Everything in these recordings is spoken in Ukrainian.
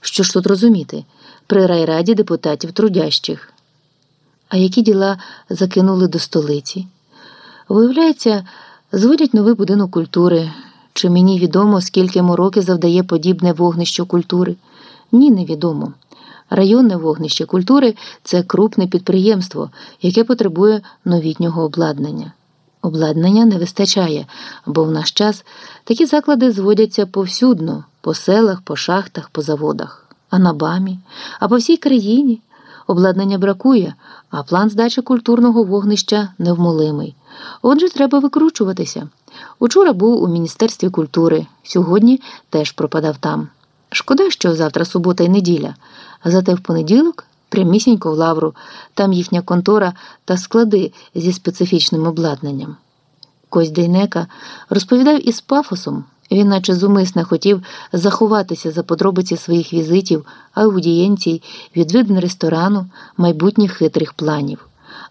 Що ж тут розуміти? При райраді депутатів трудящих. А які діла закинули до столиці? Виявляється, зводять новий будинок культури. Чи мені відомо, скільки мороки завдає подібне вогнище культури? Ні, невідомо. Районне вогнище культури це крупне підприємство, яке потребує новітнього обладнання. Обладнання не вистачає, бо в наш час такі заклади зводяться повсюдно, по селах, по шахтах, по заводах, а на бамі, а по всій країні. Обладнання бракує, а план здачі культурного вогнища невмолимий. Отже, треба викручуватися. Учора був у Міністерстві культури, сьогодні теж пропадав там. Шкода, що завтра субота і неділя, а зате в понеділок прямісінько в лавру, там їхня контора та склади зі специфічним обладнанням. Кость Дейнека розповідав із пафосом, він наче зумисне хотів заховатися за подробиці своїх візитів, аудієнцій, відвідин ресторану, майбутніх хитрих планів.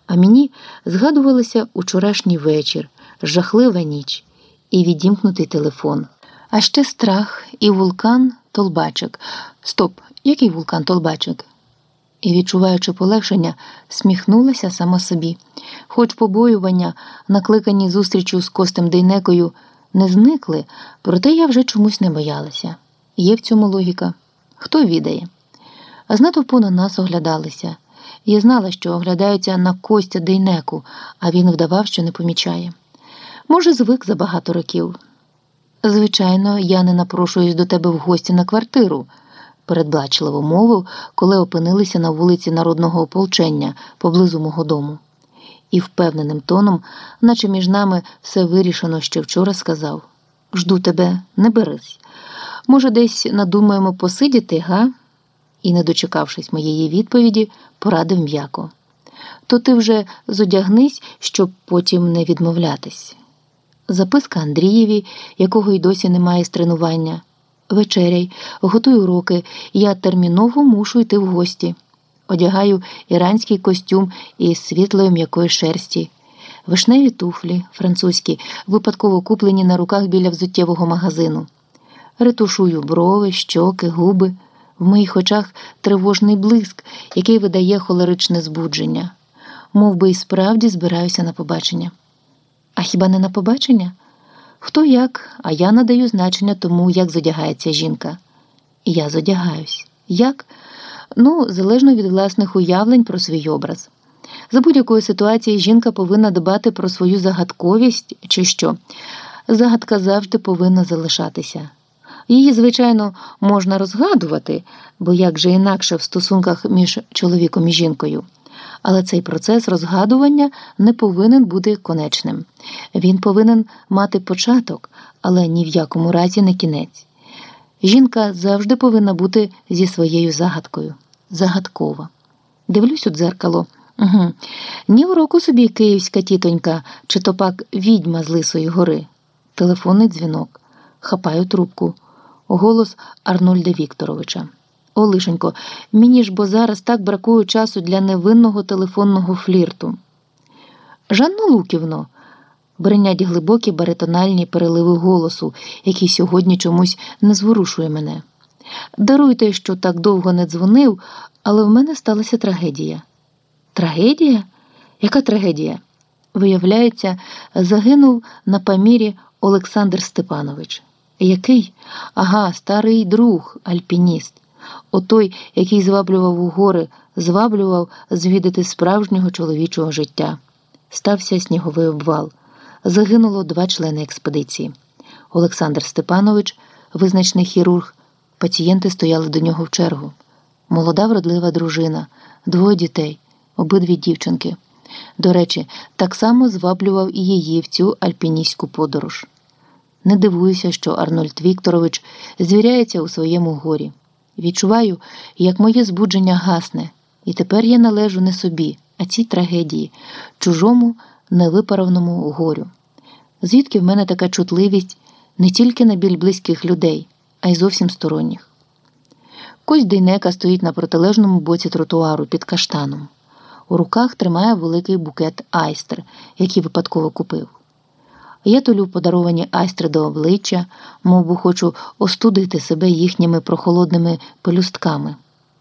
А мені згадувалося учорашній вечір, жахлива ніч і відімкнутий телефон. А ще страх і вулкан Толбачик. Стоп, який вулкан Толбачик? І, відчуваючи полегшення, сміхнулася сама собі. Хоч побоювання, накликані зустрічю з Костем Дейнекою, не зникли, проте я вже чомусь не боялася. Є в цьому логіка. Хто відає? А з натовпу на нас оглядалися. Я знала, що оглядаються на Костя Дейнеку, а він вдавав, що не помічає. Може, звик за багато років. Звичайно, я не напрошуюсь до тебе в гості на квартиру, передбачливо мовив, коли опинилися на вулиці Народного ополчення поблизу мого дому. І впевненим тоном, наче між нами все вирішено ще вчора, сказав: Жду тебе, не берись. Може, десь надумаємо посидіти, га? І, не дочекавшись моєї відповіді, порадив м'яко. То ти вже зодягнись, щоб потім не відмовлятись. Записка Андрієві, якого й досі немає з тренування. Вечеряй, готуй уроки, я терміново мушу йти в гості. Одягаю іранський костюм із світлої м'якої шерсті, вишневі туфлі, французькі, випадково куплені на руках біля взуттєвого магазину. Ретушую брови, щоки, губи. В моїх очах тривожний блиск, який видає холеричне збудження. Мов би і справді збираюся на побачення. А хіба не на побачення? Хто як, а я надаю значення тому, як зодягається жінка. І я зодягаюсь. Як? Ну, залежно від власних уявлень про свій образ. За будь-якої ситуації жінка повинна дбати про свою загадковість чи що. Загадка завжди повинна залишатися. Її, звичайно, можна розгадувати, бо як же інакше в стосунках між чоловіком і жінкою. Але цей процес розгадування не повинен бути конечним. Він повинен мати початок, але ні в якому разі не кінець. Жінка завжди повинна бути зі своєю загадкою. Загадкова. Дивлюсь у дзеркало. Угу. Ні уроку собі київська тітонька, чи то пак відьма з Лисої гори. Телефонний дзвінок. Хапаю трубку. Голос Арнольда Вікторовича. О, лишенько, мені ж бо зараз так бракує часу для невинного телефонного флірту. Жанно Луківно, бринять глибокі баритональні переливи голосу, який сьогодні чомусь не зворушує мене. Даруйте, що так довго не дзвонив, але в мене сталася трагедія. Трагедія? Яка трагедія? Виявляється, загинув на памірі Олександр Степанович. Який? Ага, старий друг, альпініст. Отой, який зваблював у гори, зваблював звідати справжнього чоловічого життя. Стався сніговий обвал. Загинуло два члени експедиції. Олександр Степанович, визначний хірург, пацієнти стояли до нього в чергу. Молода вродлива дружина, двоє дітей, обидві дівчинки. До речі, так само зваблював і її в цю альпіністську подорож. Не дивуюся, що Арнольд Вікторович звіряється у своєму горі. Відчуваю, як моє збудження гасне, і тепер я належу не собі, а цій трагедії, чужому, невипаровному горю. Звідки в мене така чутливість не тільки на біль близьких людей, а й зовсім сторонніх. Кость Дейнека стоїть на протилежному боці тротуару під каштаном. У руках тримає великий букет айстер, який випадково купив. Я толю подаровані айстри до обличчя, мов би хочу остудити себе їхніми прохолодними пелюстками.